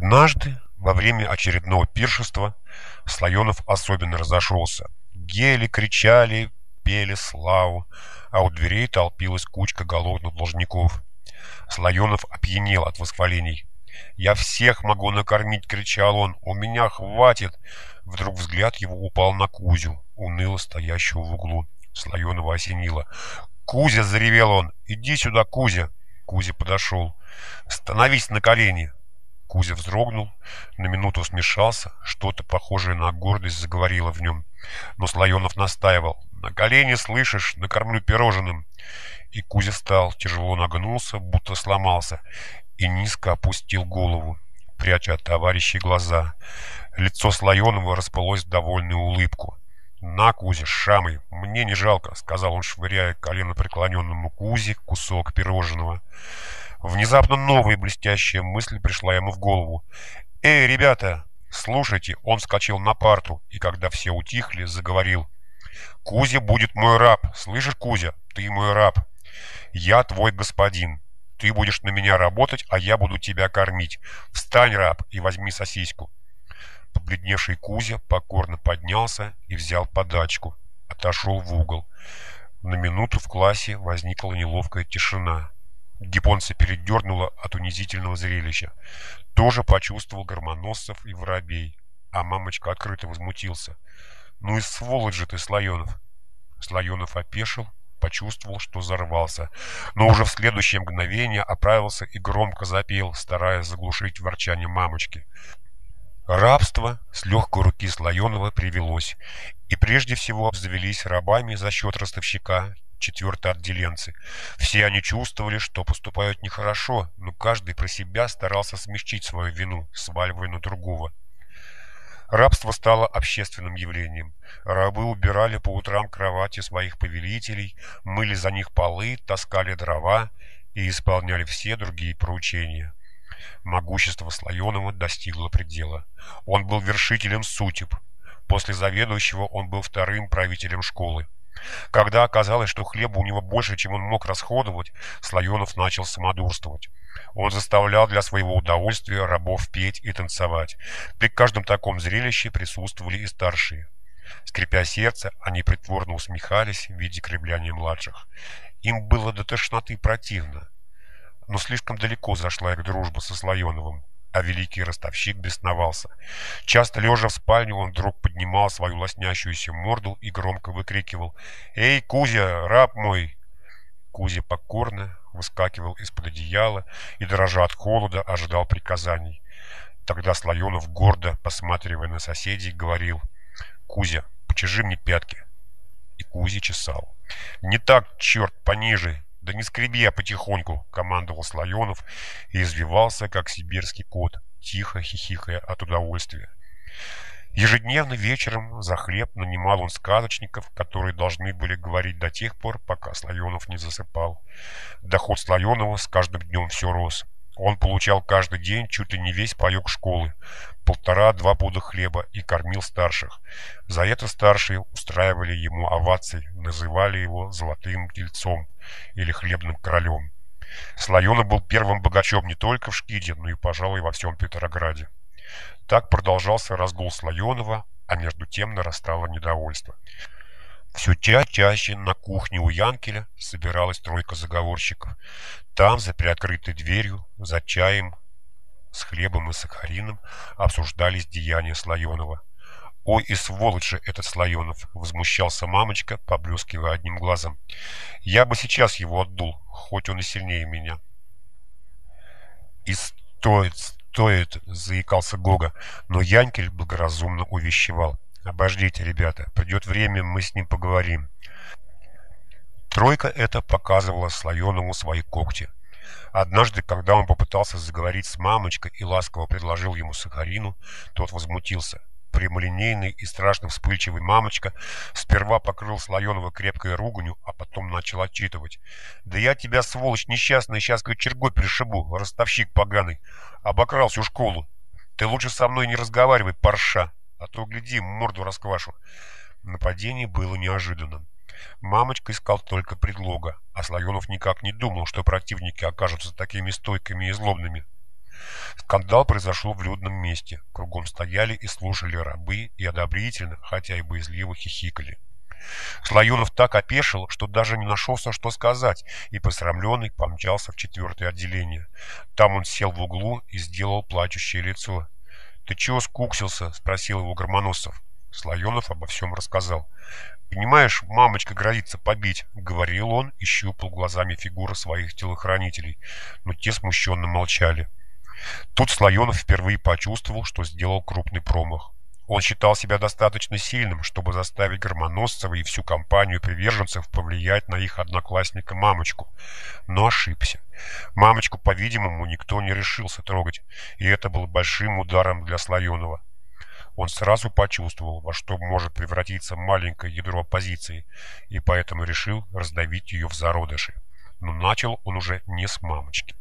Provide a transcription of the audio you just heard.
Однажды, во время очередного пиршества, Слоенов особенно разошелся. Гели, кричали, пели славу, а у дверей толпилась кучка голодных должников. Слоенов опьянел от восхвалений. «Я всех могу накормить!» — кричал он. «У меня хватит!» Вдруг взгляд его упал на Кузю, уныло стоящего в углу. Слоенова осенило. «Кузя!» — заревел он. «Иди сюда, Кузя!» Кузя подошел. «Становись на колени!» Кузя вздрогнул, на минуту смешался, что-то похожее на гордость заговорило в нем. Но Слоенов настаивал. «На колени, слышишь, накормлю пирожным!» И Кузя встал, тяжело нагнулся, будто сломался, и низко опустил голову, пряча от товарищей глаза. Лицо Слоенова расплылось в довольную улыбку. «На, Кузя, шамы, мне не жалко», — сказал он, швыряя колено преклоненному Кузе кусок пирожного. Внезапно новая блестящая мысль пришла ему в голову. «Эй, ребята, слушайте!» Он вскочил на парту и, когда все утихли, заговорил. «Кузя будет мой раб. Слышишь, Кузя? Ты мой раб. Я твой господин. Ты будешь на меня работать, а я буду тебя кормить. Встань, раб, и возьми сосиску». Побледневший Кузя покорно поднялся и взял подачку. Отошел в угол. На минуту в классе возникла неловкая тишина. Японца передернуло от унизительного зрелища. Тоже почувствовал Гормоносцев и Воробей. А мамочка открыто возмутился. «Ну и сволочь же ты, Слоенов!» Слоенов опешил, почувствовал, что взорвался, но уже в следующее мгновение оправился и громко запел, стараясь заглушить ворчание мамочки. Рабство с легкой руки Слоенова привелось, и прежде всего обзавелись рабами за счет ростовщика, четвертые отделенцы. Все они чувствовали, что поступают нехорошо, но каждый про себя старался смягчить свою вину, сваливая на другого. Рабство стало общественным явлением. Рабы убирали по утрам кровати своих повелителей, мыли за них полы, таскали дрова и исполняли все другие поручения. Могущество Слоенова достигло предела. Он был вершителем сутеб. После заведующего он был вторым правителем школы. Когда оказалось, что хлеба у него больше, чем он мог расходовать, Слоенов начал самодурствовать. Он заставлял для своего удовольствия рабов петь и танцевать. При каждом таком зрелище присутствовали и старшие. Скрипя сердце, они притворно усмехались в виде кривляния младших. Им было до тошноты противно. Но слишком далеко зашла их дружба со Слоеновым а великий ростовщик бесновался. Часто лежа в спальне, он вдруг поднимал свою лоснящуюся морду и громко выкрикивал «Эй, Кузя, раб мой!» Кузя покорно выскакивал из-под одеяла и, дрожа от холода, ожидал приказаний. Тогда Слоенов, гордо посматривая на соседей, говорил «Кузя, почеши мне пятки!» И Кузя чесал. «Не так, черт, пониже!» «Да не скреби, а потихоньку!» — командовал Слоенов и извивался, как сибирский кот, тихо хихикая от удовольствия. Ежедневно вечером за хлеб нанимал он сказочников, которые должны были говорить до тех пор, пока Слоенов не засыпал. Доход Слоенова с каждым днем все рос. Он получал каждый день чуть ли не весь паёк школы, полтора-два пуда хлеба и кормил старших. За это старшие устраивали ему овации, называли его «золотым тельцом» или «хлебным королем». Слоенов был первым богачом не только в Шкиде, но и, пожалуй, во всем Петрограде. Так продолжался разгул Слоенова, а между тем нарастало недовольство. Все чаще чаще на кухне у Янкеля собиралась тройка заговорщиков. Там, за приоткрытой дверью, за чаем, с хлебом и сахарином обсуждались деяния Слоенова. «Ой, и сволочь же этот Слоенов!» — возмущался мамочка, поблескивая одним глазом. «Я бы сейчас его отдул, хоть он и сильнее меня». «И стоит, стоит!» — заикался Гога, но Янкель благоразумно увещевал. Обождите, ребята, придет время, мы с ним поговорим. Тройка эта показывала Слоеному свои когти. Однажды, когда он попытался заговорить с мамочкой и ласково предложил ему сахарину, тот возмутился. Прямолинейный и страшно вспыльчивый мамочка сперва покрыл Слоенова крепкой руганью, а потом начал отчитывать. «Да я тебя, сволочь несчастная, сейчас кочергой перешибу, ростовщик поганый. Обокрал всю школу. Ты лучше со мной не разговаривай, парша!» а то, гляди, морду расквашу. Нападение было неожиданным. Мамочка искал только предлога, а Слоенов никак не думал, что противники окажутся такими стойкими и злобными. Скандал произошел в людном месте. Кругом стояли и слушали рабы и одобрительно, хотя и боязливо хихикали. Слоенов так опешил, что даже не нашелся, что сказать, и посрамленный помчался в четвертое отделение. Там он сел в углу и сделал плачущее лицо. «Ты чего скуксился?» — спросил его Громоносов. Слоенов обо всем рассказал. «Понимаешь, мамочка грозится побить», — говорил он и щупал глазами фигуры своих телохранителей, но те смущенно молчали. Тут Слоенов впервые почувствовал, что сделал крупный промах. Он считал себя достаточно сильным, чтобы заставить Громоносцева и всю компанию приверженцев повлиять на их одноклассника Мамочку, но ошибся. Мамочку, по-видимому, никто не решился трогать, и это было большим ударом для Слоенова. Он сразу почувствовал, во что может превратиться маленькое ядро оппозиции, и поэтому решил раздавить ее в зародыше. Но начал он уже не с мамочки.